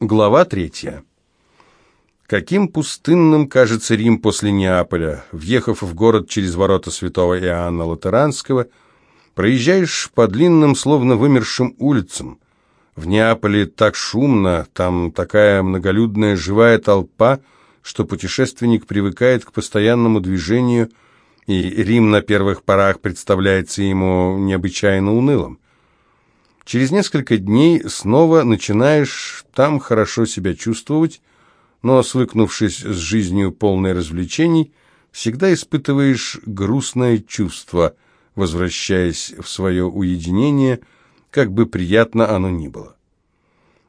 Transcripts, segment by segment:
Глава третья. Каким пустынным кажется Рим после Неаполя. Въехав в город через ворота святого Иоанна Латеранского, проезжаешь по длинным, словно вымершим улицам. В Неаполе так шумно, там такая многолюдная живая толпа, что путешественник привыкает к постоянному движению, и Рим на первых порах представляется ему необычайно унылым. Через несколько дней снова начинаешь там хорошо себя чувствовать, но, свыкнувшись с жизнью полной развлечений, всегда испытываешь грустное чувство, возвращаясь в свое уединение, как бы приятно оно ни было.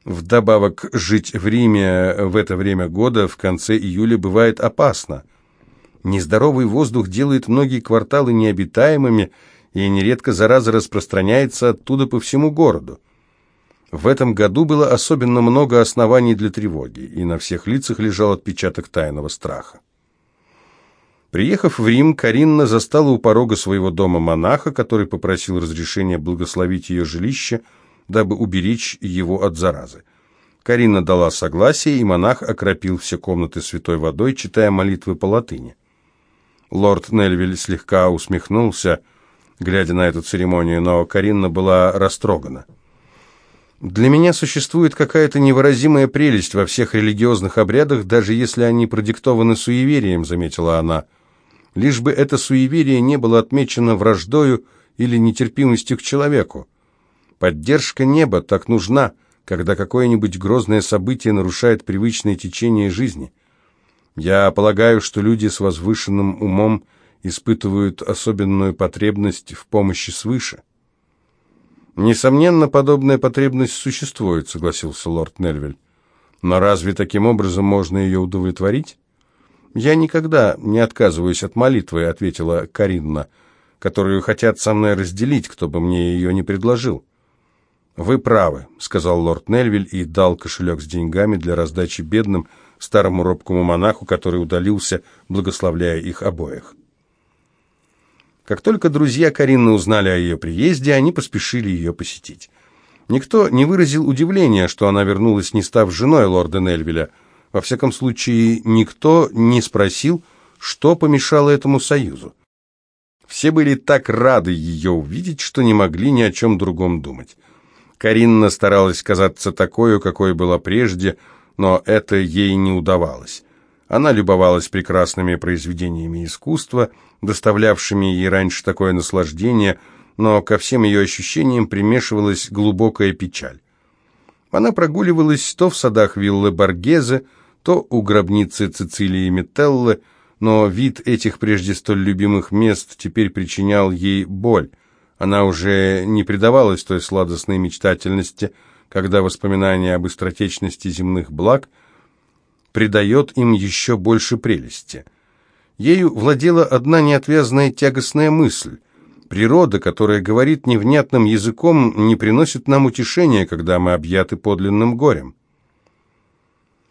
Вдобавок, жить в Риме в это время года в конце июля бывает опасно. Нездоровый воздух делает многие кварталы необитаемыми, и нередко зараза распространяется оттуда по всему городу. В этом году было особенно много оснований для тревоги, и на всех лицах лежал отпечаток тайного страха. Приехав в Рим, Каринна застала у порога своего дома монаха, который попросил разрешения благословить ее жилище, дабы уберечь его от заразы. Карина дала согласие, и монах окропил все комнаты святой водой, читая молитвы по латыни. Лорд Нельвиль слегка усмехнулся – глядя на эту церемонию, но Каринна была растрогана. «Для меня существует какая-то невыразимая прелесть во всех религиозных обрядах, даже если они продиктованы суеверием», — заметила она. «Лишь бы это суеверие не было отмечено враждою или нетерпимостью к человеку. Поддержка неба так нужна, когда какое-нибудь грозное событие нарушает привычное течение жизни. Я полагаю, что люди с возвышенным умом — испытывают особенную потребность в помощи свыше. «Несомненно, подобная потребность существует», — согласился лорд Нельвиль. «Но разве таким образом можно ее удовлетворить?» «Я никогда не отказываюсь от молитвы», — ответила Каринна, «которую хотят со мной разделить, кто бы мне ее не предложил». «Вы правы», — сказал лорд Нельвиль и дал кошелек с деньгами для раздачи бедным, старому робкому монаху, который удалился, благословляя их обоих. Как только друзья Карины узнали о ее приезде, они поспешили ее посетить. Никто не выразил удивления, что она вернулась, не став женой лорда Нельвиля. Во всяком случае, никто не спросил, что помешало этому союзу. Все были так рады ее увидеть, что не могли ни о чем другом думать. Каринна старалась казаться такой, какой была прежде, но это ей не удавалось. Она любовалась прекрасными произведениями искусства, доставлявшими ей раньше такое наслаждение, но ко всем ее ощущениям примешивалась глубокая печаль. Она прогуливалась то в садах виллы Баргезе, то у гробницы Цицилии Метеллы, но вид этих прежде столь любимых мест теперь причинял ей боль. Она уже не предавалась той сладостной мечтательности, когда воспоминания об быстротечности земных благ – придает им еще больше прелести. Ею владела одна неотвязная тягостная мысль. Природа, которая говорит невнятным языком, не приносит нам утешения, когда мы объяты подлинным горем.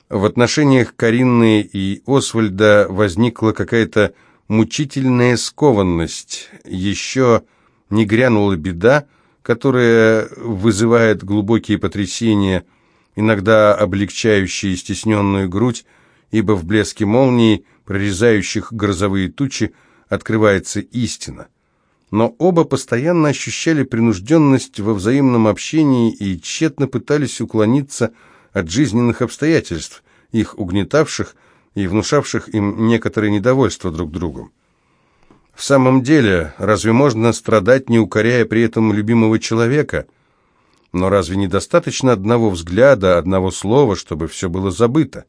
В отношениях Каринны и Освальда возникла какая-то мучительная скованность. Еще не грянула беда, которая вызывает глубокие потрясения – иногда облегчающие стесненную грудь, ибо в блеске молнии, прорезающих грозовые тучи, открывается истина. Но оба постоянно ощущали принужденность во взаимном общении и тщетно пытались уклониться от жизненных обстоятельств, их угнетавших и внушавших им некоторое недовольство друг другом. В самом деле, разве можно страдать, не укоряя при этом любимого человека – но разве недостаточно одного взгляда, одного слова, чтобы все было забыто?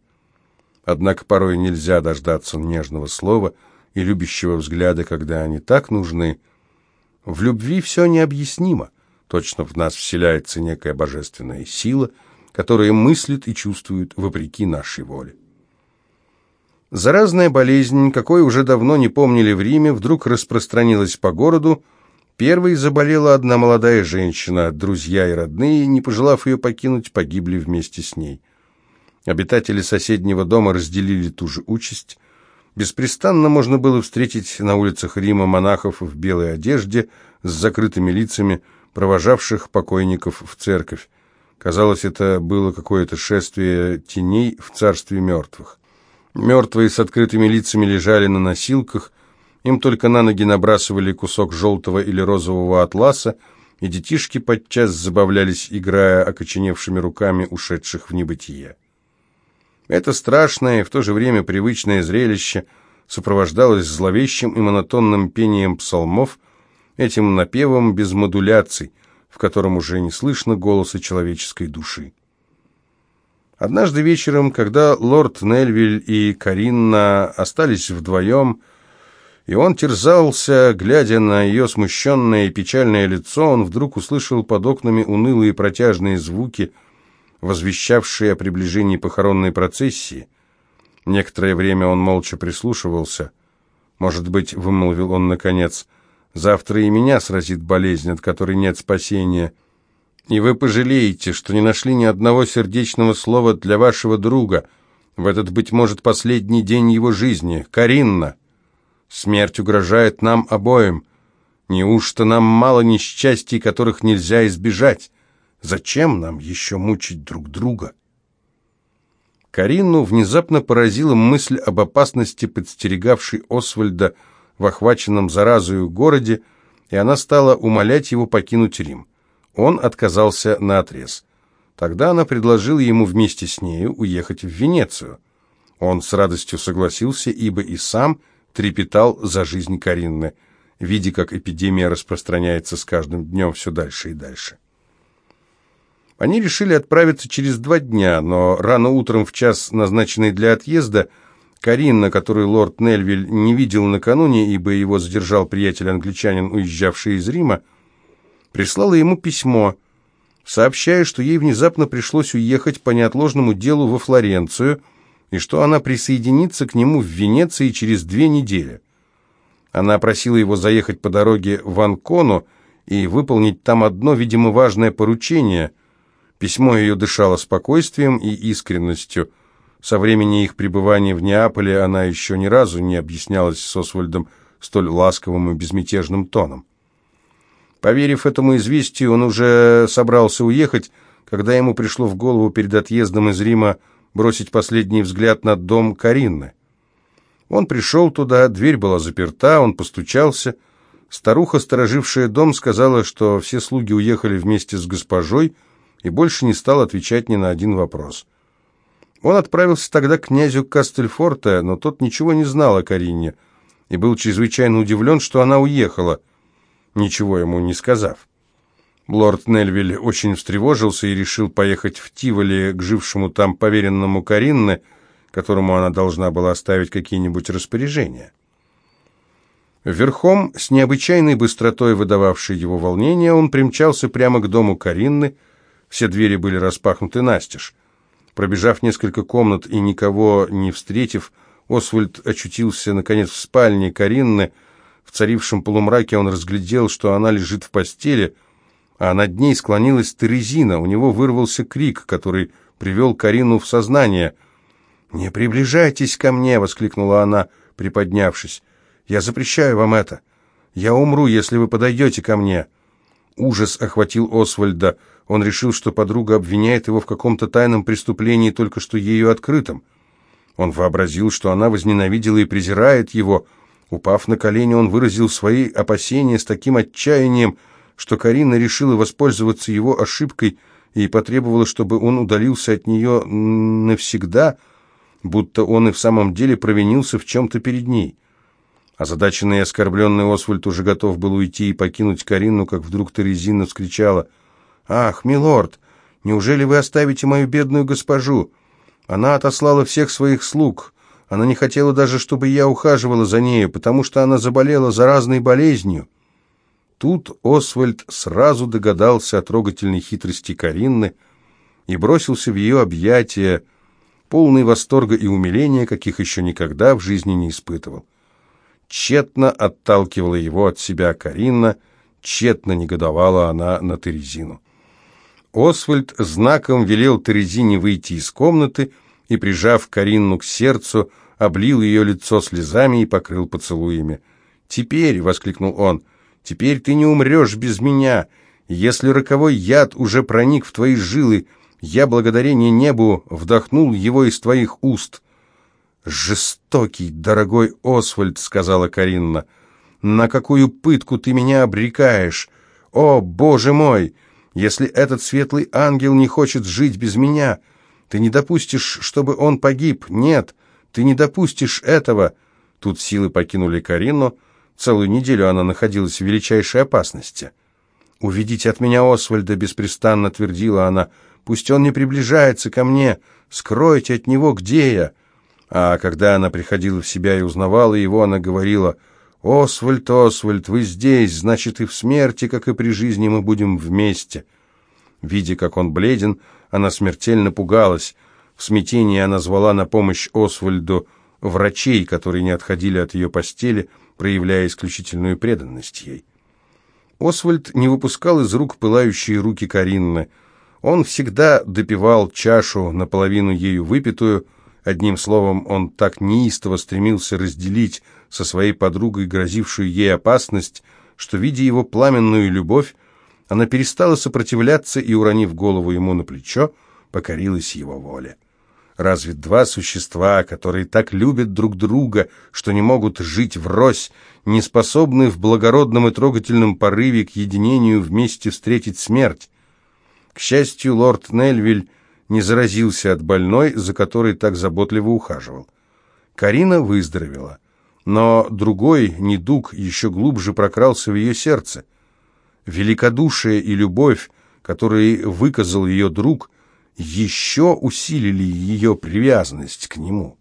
Однако порой нельзя дождаться нежного слова и любящего взгляда, когда они так нужны. В любви все необъяснимо. Точно в нас вселяется некая божественная сила, которая мыслит и чувствует вопреки нашей воле. Заразная болезнь, какой уже давно не помнили в Риме, вдруг распространилась по городу, Первой заболела одна молодая женщина, друзья и родные, не пожелав ее покинуть, погибли вместе с ней. Обитатели соседнего дома разделили ту же участь. Беспрестанно можно было встретить на улицах Рима монахов в белой одежде с закрытыми лицами, провожавших покойников в церковь. Казалось, это было какое-то шествие теней в царстве мертвых. Мертвые с открытыми лицами лежали на носилках, им только на ноги набрасывали кусок желтого или розового атласа, и детишки подчас забавлялись, играя окоченевшими руками ушедших в небытие. Это страшное и в то же время привычное зрелище сопровождалось зловещим и монотонным пением псалмов, этим напевом без модуляций, в котором уже не слышно голоса человеческой души. Однажды вечером, когда лорд Нельвиль и Каринна остались вдвоем, и он терзался, глядя на ее смущенное и печальное лицо, он вдруг услышал под окнами унылые протяжные звуки, возвещавшие о приближении похоронной процессии. Некоторое время он молча прислушивался. «Может быть, — вымолвил он наконец, — завтра и меня сразит болезнь, от которой нет спасения, и вы пожалеете, что не нашли ни одного сердечного слова для вашего друга в этот, быть может, последний день его жизни, Каринна». Смерть угрожает нам обоим. Неужто нам мало несчастий, которых нельзя избежать? Зачем нам еще мучить друг друга? Карину внезапно поразила мысль об опасности, подстерегавшей Освальда в охваченном заразою городе, и она стала умолять его покинуть Рим. Он отказался наотрез. Тогда она предложила ему вместе с нею уехать в Венецию. Он с радостью согласился, ибо и сам – трепетал за жизнь Каринны, видя, как эпидемия распространяется с каждым днем все дальше и дальше. Они решили отправиться через два дня, но рано утром в час, назначенный для отъезда, Каринна, которую лорд Нельвиль не видел накануне, ибо его задержал приятель-англичанин, уезжавший из Рима, прислала ему письмо, сообщая, что ей внезапно пришлось уехать по неотложному делу во Флоренцию – и что она присоединится к нему в Венеции через две недели. Она просила его заехать по дороге в Анкону и выполнить там одно, видимо, важное поручение. Письмо ее дышало спокойствием и искренностью. Со времени их пребывания в Неаполе она еще ни разу не объяснялась с Освальдом столь ласковым и безмятежным тоном. Поверив этому известию, он уже собрался уехать, когда ему пришло в голову перед отъездом из Рима бросить последний взгляд на дом Каринны. Он пришел туда, дверь была заперта, он постучался. Старуха, сторожившая дом, сказала, что все слуги уехали вместе с госпожой и больше не стал отвечать ни на один вопрос. Он отправился тогда к князю Кастельфорте, но тот ничего не знал о Карине и был чрезвычайно удивлен, что она уехала, ничего ему не сказав. Лорд Нельвиль очень встревожился и решил поехать в Тиволи к жившему там поверенному Каринне, которому она должна была оставить какие-нибудь распоряжения. Верхом, с необычайной быстротой выдававшей его волнение, он примчался прямо к дому Каринны, все двери были распахнуты настежь. Пробежав несколько комнат и никого не встретив, Освальд очутился, наконец, в спальне Каринны. В царившем полумраке он разглядел, что она лежит в постели – а над ней склонилась Терезина. У него вырвался крик, который привел Карину в сознание. «Не приближайтесь ко мне!» — воскликнула она, приподнявшись. «Я запрещаю вам это. Я умру, если вы подойдете ко мне». Ужас охватил Освальда. Он решил, что подруга обвиняет его в каком-то тайном преступлении, только что ею открытом. Он вообразил, что она возненавидела и презирает его. Упав на колени, он выразил свои опасения с таким отчаянием, что Карина решила воспользоваться его ошибкой и потребовала, чтобы он удалился от нее навсегда, будто он и в самом деле провинился в чем-то перед ней. Озадаченный и оскорбленный Освальд уже готов был уйти и покинуть Карину, как вдруг Терезина вскричала «Ах, милорд, неужели вы оставите мою бедную госпожу? Она отослала всех своих слуг». Она не хотела даже, чтобы я ухаживала за нею, потому что она заболела заразной болезнью. Тут Освальд сразу догадался о трогательной хитрости Каринны и бросился в ее объятия, полный восторга и умиления, каких еще никогда в жизни не испытывал. Тщетно отталкивала его от себя Каринна, тщетно негодовала она на Терезину. Освальд знаком велел Терезине выйти из комнаты и, прижав Каринну к сердцу, облил ее лицо слезами и покрыл поцелуями. «Теперь», — воскликнул он, — Теперь ты не умрешь без меня. Если роковой яд уже проник в твои жилы, я, благодарение небу, вдохнул его из твоих уст». «Жестокий, дорогой Освальд», — сказала Каринна, — «на какую пытку ты меня обрекаешь? О, Боже мой! Если этот светлый ангел не хочет жить без меня, ты не допустишь, чтобы он погиб. Нет, ты не допустишь этого». Тут силы покинули Карину. Целую неделю она находилась в величайшей опасности. «Уведите от меня Освальда», — беспрестанно твердила она. «Пусть он не приближается ко мне. Скройте от него, где я». А когда она приходила в себя и узнавала его, она говорила, «Освальд, Освальд, вы здесь, значит, и в смерти, как и при жизни, мы будем вместе». Видя, как он бледен, она смертельно пугалась. В смятении она звала на помощь Освальду врачей, которые не отходили от ее постели, проявляя исключительную преданность ей. Освальд не выпускал из рук пылающие руки Каринны. Он всегда допивал чашу, наполовину ею выпитую. Одним словом, он так неистово стремился разделить со своей подругой грозившую ей опасность, что, видя его пламенную любовь, она перестала сопротивляться и, уронив голову ему на плечо, покорилась его воле. Разве два существа, которые так любят друг друга, что не могут жить врозь, не способны в благородном и трогательном порыве к единению вместе встретить смерть? К счастью, лорд Нельвиль не заразился от больной, за которой так заботливо ухаживал. Карина выздоровела, но другой недуг еще глубже прокрался в ее сердце. Великодушие и любовь, которые выказал ее друг – еще усилили ее привязанность к нему.